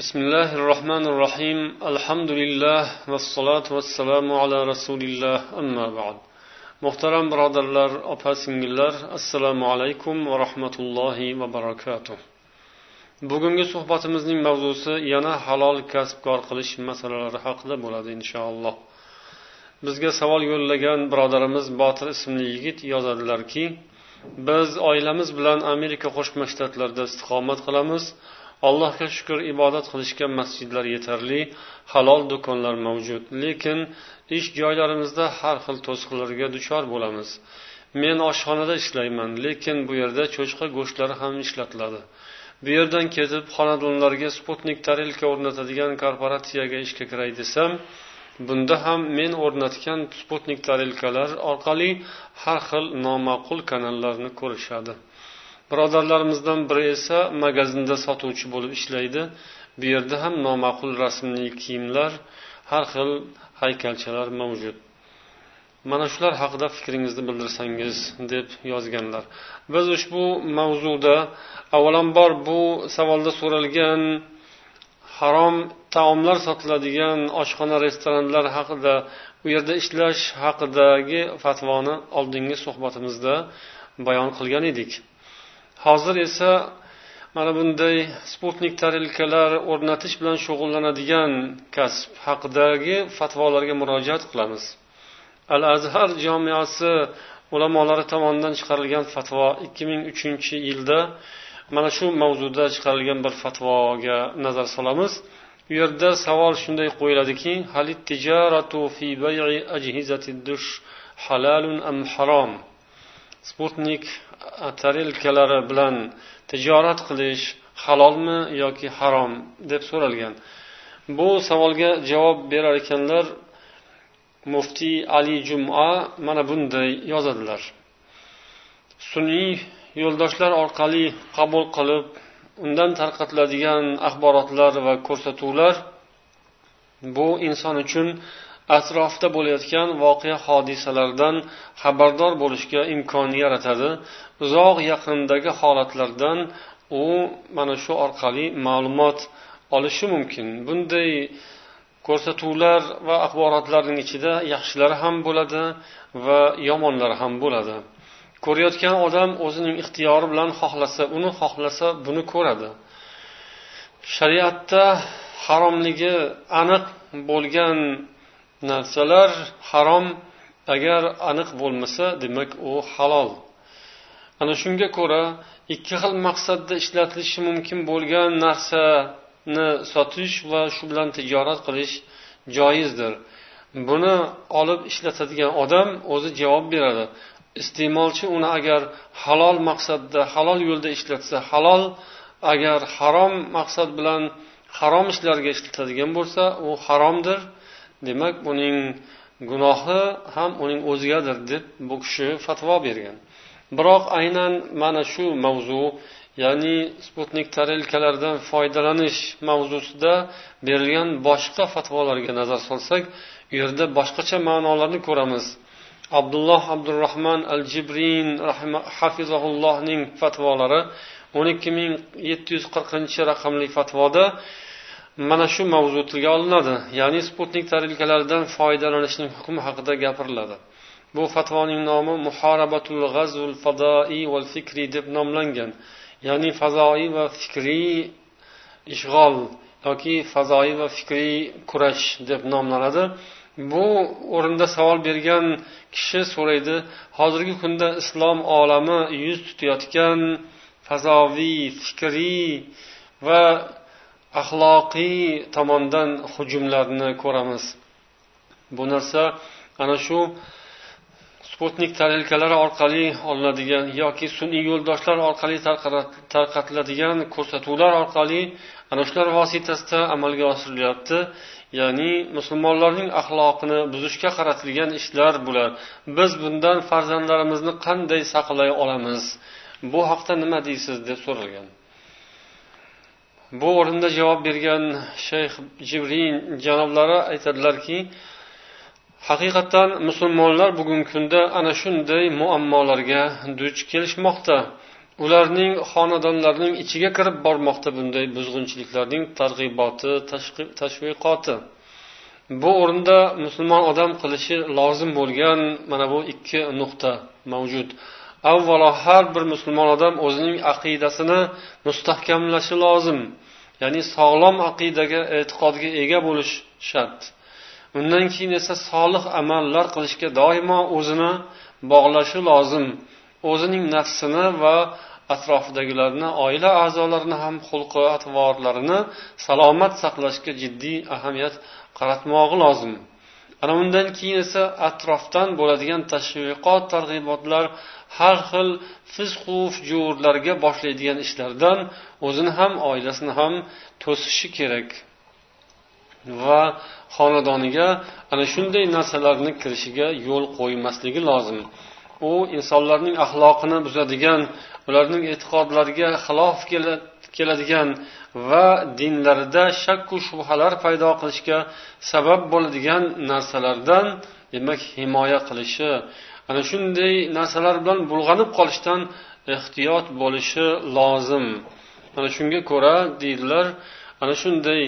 بسم الله الرحمن الرحيم الحمد لله والصلاة والسلام على رسول الله أما بعد muhtaram birodarlar opa singillar assalomu alaykum va rahmatullohi va barakatuh bugungi suhbatimizning mavzusi yana halol kasb kor qilish masalalari haqida bo'ladi inshaalloh bizga savol yo'llagan birodarimiz botir ismli yigit yozadilarki biz oilamiz bilan amerika qo'shma shtatlarida istiqomat qilamiz allohga shukur ibodat qilishga masjidlar yetarli halol do'konlar mavjud. Lekin ish joylarimizda har xil to'siqlarga duchor bo'lamiz. Men oshxonada ishlayman lekin bu yerda cho'chqa go'shtlari ham ishlatiladi. Bu yerdan ketib xonadonlarga sputnik tarelka o'rnatadigan korporatsiyaga ishga kiray desam bunda ham men o'rnatgan sputnik tarelkalar orqali har xil noma'qul kanallarni ko'rishadi. Birodarlarimizdan biri esa magazinda sotuvchi bo'lib ishlaydi. Bu yerda ham noma'qul rasmli kiyimlar har xil haykalchalar mavjud. Mana shular haqida fikringizni bildirsangiz deb yozganlar. Biz ushbu mavzuda avvalambor bu savolda so'ralgan harom taomlar sotiladigan oshxona restoranlar haqida u yerda ishlash haqidagi fatvoni oldingi suhbatimizda bayon qilgan edik. Hozir esa mana bunday sputnik tarelkalar o'rnatish bilan shug'ullanadigan kasb haqidagi fatvolarga murojaat qilamiz. Al azhar jomiyasi ulamolari tomonidan chiqarilgan fatvo ikki ming uchinchi yilda mana shu mavzuda chiqarilgan bir fatvoga nazar solamiz. U yerda savol shunday qo'yiladiki halit tijaratu fi bay'i ajhizati dush halalun am harom sputnik tarelkalari bilan tijorat qilish halolmi yoki harom deb so'ralgan. Bu savolga javob berar ekanlar muftiy ali juma mana bunday yozadilar. Sun'iy yo'ldoshlar orqali qabul qilib undan tarqatiladigan axborotlar va ko'rsatuvlar bu inson uchun atrofda bo'layotgan voqea hodisalardan xabardor bo'lishga imkon yaratadi. Uzoq yaqindagi holatlardan u mana shu orqali ma'lumot olishi mumkin. Bunday ko'rsatuvlar va axborotlarning ichida yaxshilari ham bo'ladi va yomonlari ham bo'ladi. Ko'rayotgan odam o'zining ixtiyori bilan xohlasa uni xohlasa buni ko'radi. Shariatda haromligi aniq bo'lgan narsalar harom agar aniq bo'lmasa demak u halol. Ana shunga ko'ra ikki xil maqsadda ishlatilishi mumkin bo'lgan narsani sotish va shu bilan tijorat qilish joizdir. Buni olib ishlatadigan odam o'zi javob beradi. Iste'molchi uni agar halol maqsadda halol yo'lda ishlatsa halol agar harom maqsad bilan harom ishlarga ishlatadigan bo'lsa u haromdir. Demak uning gunohi ham uning o'zigadir deb bu kishi fatvo bergan. Biroq aynan mana shu mavzu ya'ni sputnik tarelkalardan foydalanish mavzusida berilgan boshqa fatvolarga nazar solsak u yerda boshqacha ma'nolarni ko'ramiz. Abdulloh abdurahmon al jibrin hafizahullohning fatvolari o'n ikki ming yetti yuz qirqinchi raqamli fatvoda mana shu mavzu tilga olinadi ya'ni sputnik tarelkalaridan foydalanishning hukmi haqida gapiriladi. Bu fatvoning nomi muharabatul g'azul fadoi val fikri deb nomlangan ya'ni fazoiy va fikriy ishg'ol yoki fazoiy va fikriy kurash deb nomlanadi. Bu o'rinda savol bergan kishi so'raydi hozirgi kunda islom olami yuz tutayotgan fazoviy fikriy va axloqiy tomondan hujumlarni ko'ramiz. Bu narsa ana shu sputnik tarelkalari orqali olinadigan yoki sun'iy yo'ldoshlar orqali tarqatiladigan ko'rsatuvlar orqali ana shular vositasida amalga oshirilyapti ya'ni musulmonlarning axloqini buzishga qaratilgan ishlar bular. Biz bundan farzandlarimizni qanday saqlay olamiz? Bu haqda nima deysiz deb so'ralgan. Bu o'rinda javob bergan shayx jibrin janoblari aytadilarki haqiqatdan musulmonlar bugungi kunda ana shunday muammolarga duch kelishmoqda. Ularning xonadonlarining ichiga kirib bormoqda bunday buzg'unchiliklarning targ'iboti tashviqoti. Bu o'rinda musulmon odam qilishi lozim bo'lgan mana bu ikki nuqta mavjud. Avvalo har bir musulmon odam o'zining aqidasini mustahkamlashi lozim ya'ni sog'lom aqidaga e'tiqodga ega bo'lish shart. Undan keyin esa solih amallar qilishga doimo o'zini bog'lashi lozim. O'zining nafsini va atrofidagilarni oila a'zolarini ham xulqi atvorlarini salomat saqlashga jiddiy ahamiyat qaratmog'i lozim. Ana undan keyin esa atrofdan bo'ladigan tashviqot targ'ibotlar har xil fisqu fujurlarga boshlaydigan ishlardan o'zini ham oilasini ham to'sishi kerak. Va xonadoniga ana shunday narsalarni kirishiga yo'l qo'ymasligi lozim. U insonlarning axloqini buzadigan ularning e'tiqodlariga xilof keladigan va dinlarida shakku shubhalar paydo qilishga sabab bo'ladigan narsalardan demak himoya qilishi ana shunday narsalar bilan bulg'anib qolishdan ehtiyot bo'lishi lozim. Ana shunga ko'ra deydilar ana shunday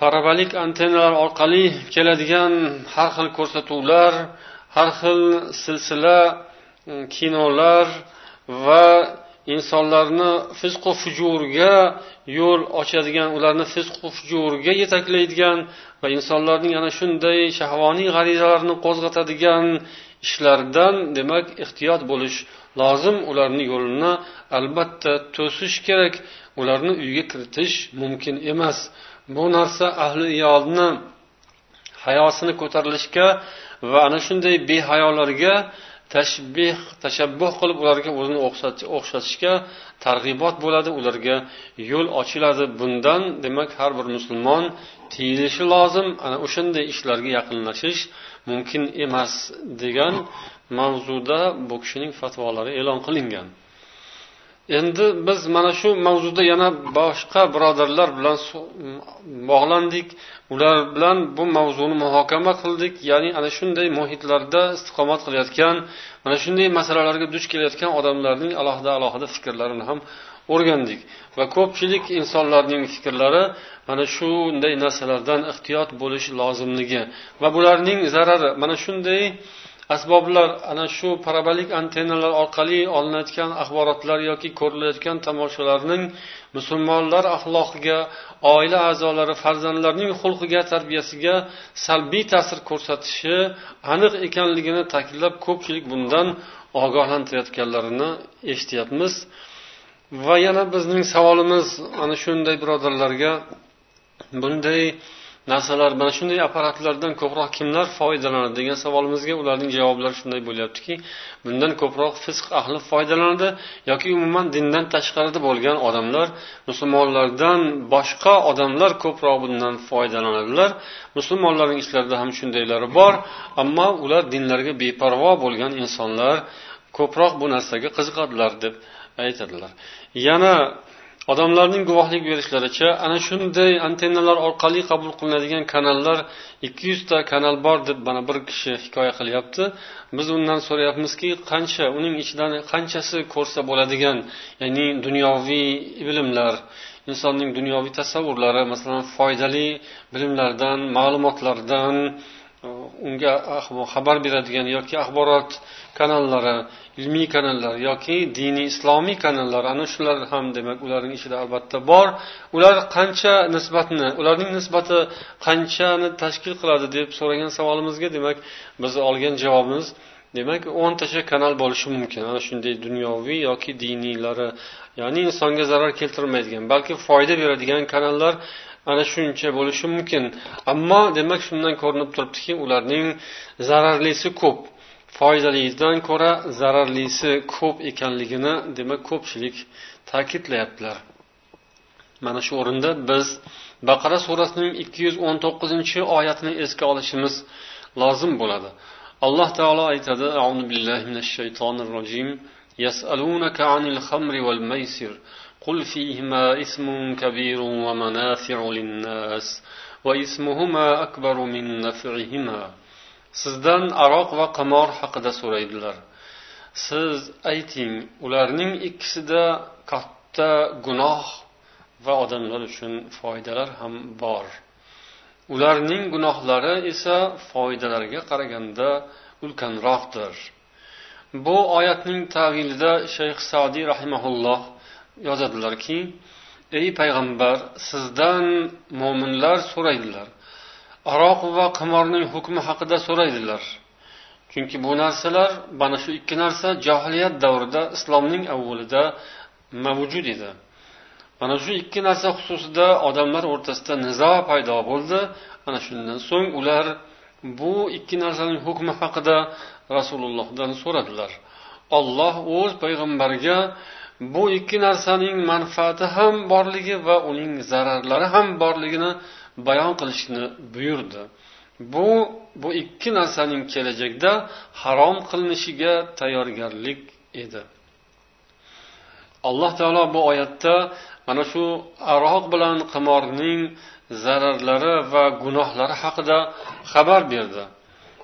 parabolik antennalar orqali keladigan har xil ko'rsatuvlar har xil silsila e, kinolar va insonlarni fizqu fujurga yo'l ochadigan ularni fizqu fujurga yetaklaydigan va insonlarning ana shunday shahvoniy g'arizalarini qo'zg'atadigan ishlardan demak ehtiyot bo'lish lozim ularni yo'lini albatta to'sish kerak ularni uyga kiritish mumkin emas. Bu narsa ahli iyolni hayosini ko'tarilishga va ana shunday behayolarga tashbih tashabbuh qilib ularga o'zini o'xshatishga targ'ibot bo'ladi ularga yo'l ochiladi. Bundan demak har bir musulmon tiyilishi lozim. Ana o'shanday ishlarga yaqinlashish mumkin emas degan mavzuda bu kishining fatvolari e'lon qilingan. Endi biz mana shu mavzuda yana boshqa birodarlar bilan bog'landik. Ular bilan bu mavzuni muhokama qildik. Ya'ni ana shunday muhitlarda istiqomat qilayotgan mana shunday masalalarga duch kelayotgan odamlarning alohida alohida fikrlarini ham o'rgandik. Va ko'pchilik insonlarning fikrlari mana shunday narsalardan ehtiyot bo'lish lozimligi va bularning zarari. Mana shunday asboblar ana shu parabolik antennalar orqali olinayotgan axborotlar yoki ko'rilayotgan tomoshalarning musulmonlar axloqiga oila a'zolari farzandlarning xulqiga tarbiyasiga salbiy ta'sir ko'rsatishi aniq ekanligini ta'kidlab ko'pchilik bundan ogohlantirayotganlarini eshityapmiz. Va yana bizning savolimiz ana shunday birodarlarga. Bunday narsalar mana shunday apparatlardan ko'proq kimlar foydalanadi degan savolimizga ularning javoblari shunday bo'lyaptiki bundan ko'proq fisq ahli foydalanadi yoki umuman dindan tashqarida bo'lgan odamlar musulmonlardan boshqa odamlar ko'proq bundan foydalanadilar. Musulmonlarning ichlarida ham shundaylari bor ammo ular dinlarga beparvo bo'lgan insonlar ko'proq bu narsaga qiziqadilar deb aytadilar. Yana odamlarning guvohlik berishlaricha ana shunday antennalar orqali qabul qilinadigan kanallar ikki yuzta kanal bor deb mana bir kishi hikoya qilyapti. Biz undan so'rayapmizki qancha uning ichidan qanchasi ko'rsa bo'ladigan ya'ni dunyoviy bilimlar insonning dunyoviy tasavvurlari masalan foydali bilimlardan ma'lumotlardan unga xabar beradigan yoki axborot kanallari ilmiy kanallar yoki diniy islomiy kanallar ana shular ham demak ularning ichida albatta bor. Ular qancha nisbatni ularning nisbati qanchani tashkil qiladi deb so'ragan savolimizga demak biz olgan javobimiz demak o'ntacha kanal bo'lishi mumkin. Ana shunday dunyoviy yoki diniylari ya'ni insonga zarar keltirmaydigan balki foyda beradigan kanallar ana shuncha bo'lishi mumkin ammo demak shundan ko'rinib turibdiki ularning zararlisi ko'p foydalidan ko'ra zararlisi ko'p ekanligini demak ko'pchilik ta'kidlayaptilar mana shu o'rinda biz baqara surasining ikki yuz o'n to'qqizinchi oyatini esga olishimiz lozim bo'ladi alloh taolo aytadi auzu billahi minash shaytonir rojim يسألونك عن الخمر والميسر قل فيهما إثم كبير ومنافع للناس وإثمهما أكبر من نفعهما sizdan aroq va qimor haqida so'raydilar siz ayting ularning ikkisida katta gunoh va odamlar uchun foydalar ham bor ularning gunohlari esa foydalariga qaraganda ulkanroqdir bu oyatning tavilida shayx sadiy rahimaulloh yozadilarki ey payg'ambar sizdan mo'minlar so'raydilar. Aroq va qimorning hukmi haqida so'raydilar. Chunki bu narsalar mana shu ikki narsa johiliyat davrida islomning avvalida mavjud edi. Mana shu ikki narsa xususida odamlar o'rtasida nizo paydo bo'ldi. Ana shundan so'ng ular bu ikki narsaning hukmi haqida rasulullohdan so'radilar. Olloh o'z payg'ambariga bu ikki narsaning manfaati ham borligi va uning zararlari ham borligini bayon qilishni buyurdi. Bu bu ikki narsaning kelajakda harom qilinishiga tayyorgarlik edi. Alloh taolo bu oyatda mana shu aroq bilan qimorning zararlari va gunohlari haqida xabar berdi.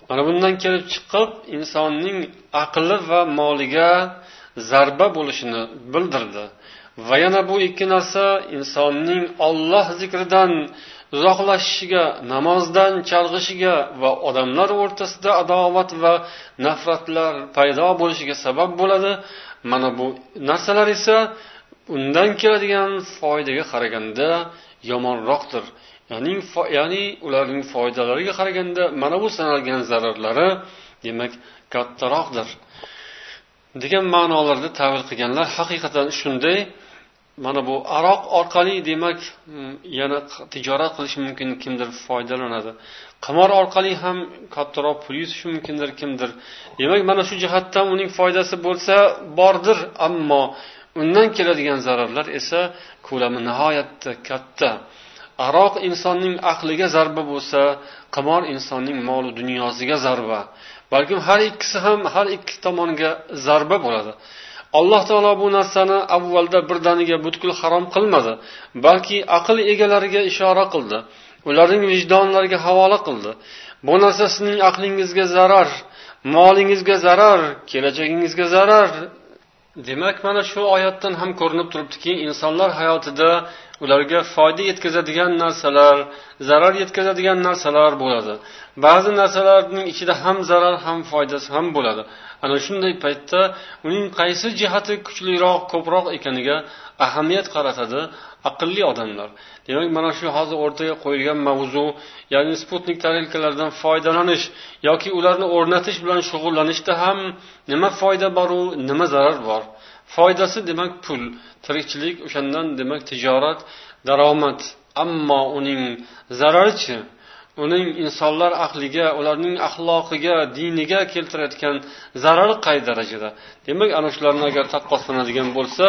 Mana bundan kelib chiqib insonning aqli va moliga zarba bo'lishini bildirdi. Va yana bu ikki narsa insonning olloh zikridan uzoqlashishiga namozdan chalg'ishiga va odamlar o'rtasida adovat va nafratlar paydo bo'lishiga sabab bo'ladi. Mana bu narsalar esa undan keladigan foydaga qaraganda yomonroqdir. Ya'ni ya'ni ularning foydalariga qaraganda mana bu sanalgan zararlari demak kattaroqdir. Degan ma'nolarda tavil qilganlar haqiqatan shunday mana bu aroq orqali demak mm, yana tijorat qilish mumkin kimdir foydalanadi. Qimor orqali ham kattaroq pul yuzishi mumkindir kimdir. Demak mana shu jihatdan uning foydasi bo'lsa bordir ammo undan keladigan zararlar esa ko'lami nihoyatda katta. Aroq insonning aqliga zarba bo'lsa qimor insonning molu dunyosiga zarba. Balkim har ikkisi ham har ikki tomonga zarba bo'ladi. Alloh taolo bu narsani avvalda birdaniga butkul harom qilmadi balki aql egalariga ishora qildi ularning vijdonlariga havola qildi. Bu narsa sizning aqlingizga zarar molingizga zarar kelajagingizga zarar demak mana shu oyatdan ham ko'rinib turibdiki insonlar hayotida ularga foyda yetkazadigan narsalar zarar yetkazadigan narsalar bo'ladi. Ba'zi narsalarning ichida ham zarar ham foydasi ham bo'ladi. Ana shunday paytda uning qaysi jihati kuchliroq ko'proq ekaniga ahamiyat qaratadi aqlli odamlar. Demak mana shu hozir o'rtaga qo'yilgan mavzu ya'ni sputnik tarelkalaridan foydalanish yoki ularni o'rnatish bilan shug'ullanishda ham nima foyda boru nima zarar bor? Foydasi demak pul tirikchilik o'shandan demak tijorat daromad. Ammo uning zararichi uning insonlar aqliga ularning axloqiga diniga keltirayotgan zarari qay darajada? Demak ana shularni agar taqqoslanadigan bo'lsa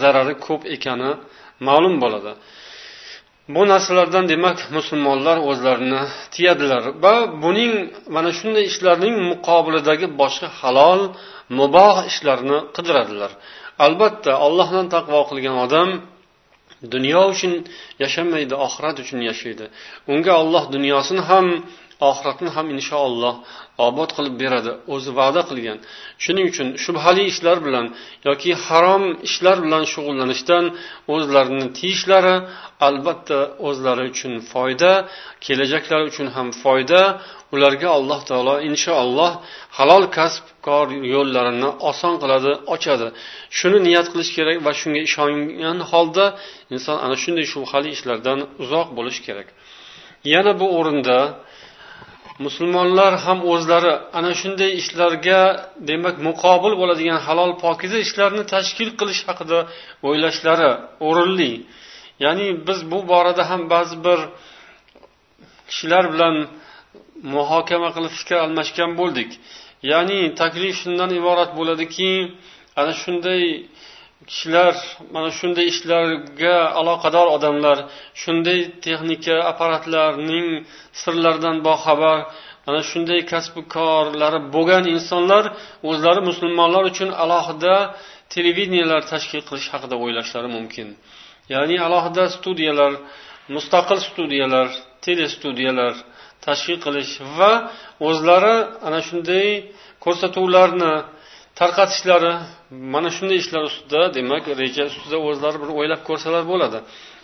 zarari ko'p ekani ma'lum bo'ladi. Bu narsalardan demak musulmonlar o'zlarini tiyadilar va buning mana shunday ishlarning muqobilidagi boshqa halol muboh ishlarni qidiradilar. Albatta allohdan taqvo qilgan odam dunyo uchun yashamaydi oxirat uchun yashaydi. Unga olloh dunyosini ham oxiratni ham inshaalloh obod qilib beradi o'zi va'da qilgan. Shuning uchun shubhali ishlar bilan yoki harom ishlar bilan shug'ullanishdan o'zlarini tiyishlari albatta o'zlari uchun foyda kelajaklari uchun ham foyda. Ularga alloh taolo inshaalloh halol kasbkor yo'llarini oson qiladi ochadi. Shuni niyat qilish kerak va shunga ishongan holda inson ana shunday shubhali ishlardan uzoq bo'lishi kerak. Yana bu o'rinda musulmonlar ham o'zlari ana shunday ishlarga demak muqobil bo'ladigan halol pokiza ishlarni tashkil qilish haqida o'ylashlari o'rinli. Ya'ni biz bu borada ham ba'zi bir kishilar bilan muhokama qilib fikr almashgan bo'ldik. Ya'ni taklif shundan iborat bo'ladiki ana shunday kishilar mana shunday ishlarga aloqador odamlar shunday texnika apparatlarning sirlaridan boxabar mana shunday kasbi korlari bo'lgan insonlar o'zlari musulmonlar uchun alohida televideniyalar tashkil qilish haqida o'ylashlari mumkin. Ya'ni alohida studiyalar mustaqil studiyalar telestudiyalar tashkil qilish va o'zlari ana shunday ko'rsatuvlarni tarqatishlari mana shunday ishlar ustida demak reja ustida o'zlari bir o'ylab ko'rsalar bo'ladi.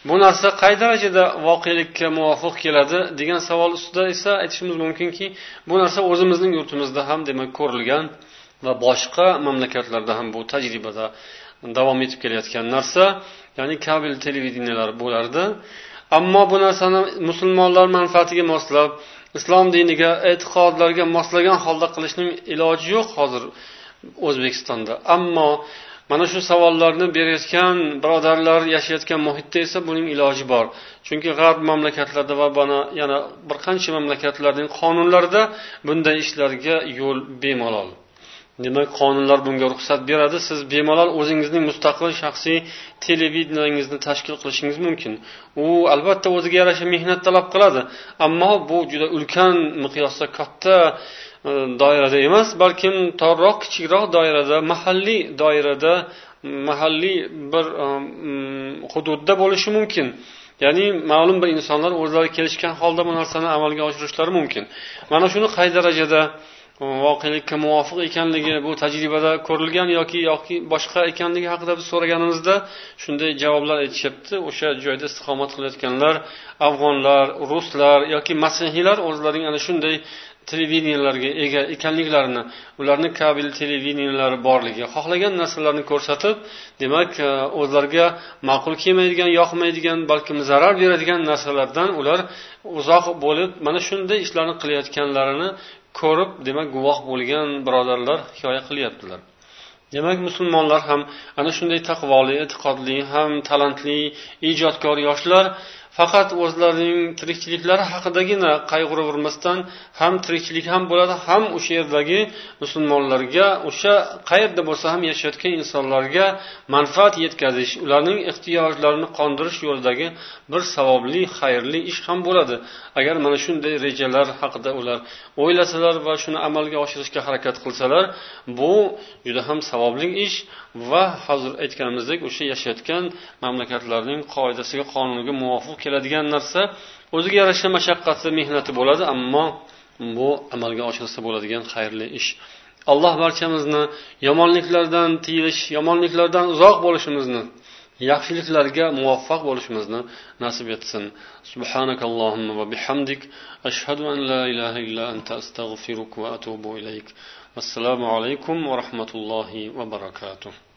Bu narsa qay darajada voqelikka muvofiq keladi degan savol ustida esa aytishimiz mumkinki bu narsa o'zimizning yurtimizda ham demak ko'rilgan va boshqa mamlakatlarda ham bu tajribada davom etib kelayotgan narsa ya'ni kabel televideniyalar bo'lardi. Ammo bu narsani musulmonlar manfaatiga moslab islom diniga e'tiqodlarga moslagan holda qilishning iloji yo'q hozir. O'zbekistonda. Ammo mana shu savollarni berayotgan birodarlar yashayotgan muhitda esa buning iloji bor. Chunki g'arb mamlakatlarida va mana yana bir qancha mamlakatlarning qonunlarida bunday ishlarga yo'l bemalol. Demak qonunlar bunga ruxsat beradi? Siz bemalol o'zingizning mustaqil shaxsiy televideniyangizni tashkil qilishingiz mumkin. U albatta o'ziga yarasha mehnat talab qiladi. Ammo bu juda ulkan miqyosda katta doirada emas balkim torroq kichikroq doirada mahalliy doirada mahalliy bir e, hududda bo'lishi mumkin. Ya'ni ma'lum bir insonlar o'zlari kelishgan holda bu narsani amalga oshirishlari mumkin. Mana shuni qay darajada e, voqelikka muvofiq ekanligi bu tajribada ko'rilgan yoki yoki boshqa ekanligi haqida biz so'raganimizda shunday javoblar aytishyapti. O'sha joyda istiqomat qilayotganlar afg'onlar ruslar yoki masihiylar o'zlarining ana shunday televideniyalarga ega ekanliklarini ularni kabel televideniyalari borligi xohlagan narsalarni ko'rsatib demak e, o'zlariga ma'qul kelmaydigan yoqmaydigan balkim zarar beradigan narsalardan ular uzoq bo'lib mana shunday ishlarni qilayotganlarini ko'rib demak guvoh bo'lgan birodarlar hikoya qilyaptilar. Demak musulmonlar ham ana shunday taqvoli e'tiqodli ham talantli ijodkor yoshlar faqat o'zlarining tirikchiliklari haqidagina qayg'uravermasdan ham tirikchilik ham bo'ladi ham o'sha yerdagi musulmonlarga o'sha qayerda bo'lsa ham yashayotgan insonlarga manfaat yetkazish ularning ehtiyojlarini qondirish yo'lidagi bir savobli xayrli ish ham bo'ladi. Agar mana shunday rejalar haqida ular o'ylasalar va shuni amalga oshirishga harakat qilsalar bu juda ham savobli ish va hozir aytganimizdek o'sha yashayotgan mamlakatlarning qoidasiga qonuniga muvofiq keladigan narsa o'ziga yarasha mashaqqati mehnati bo'ladi ammo bu amalga oshirsa bo'ladigan xayrli ish. Alloh barchamizni yomonliklardan tiyilish yomonliklardan uzoq bo'lishimizni yaxshiliklarga muvaffaq bo'lishimizni nasib etsin. Subhanakallohumma va bihamdik. Ashhadu an la ilaha illa anta astag'firuka va atubu ilayk. Assalomu alaykum va rahmatullohi va barakatuh.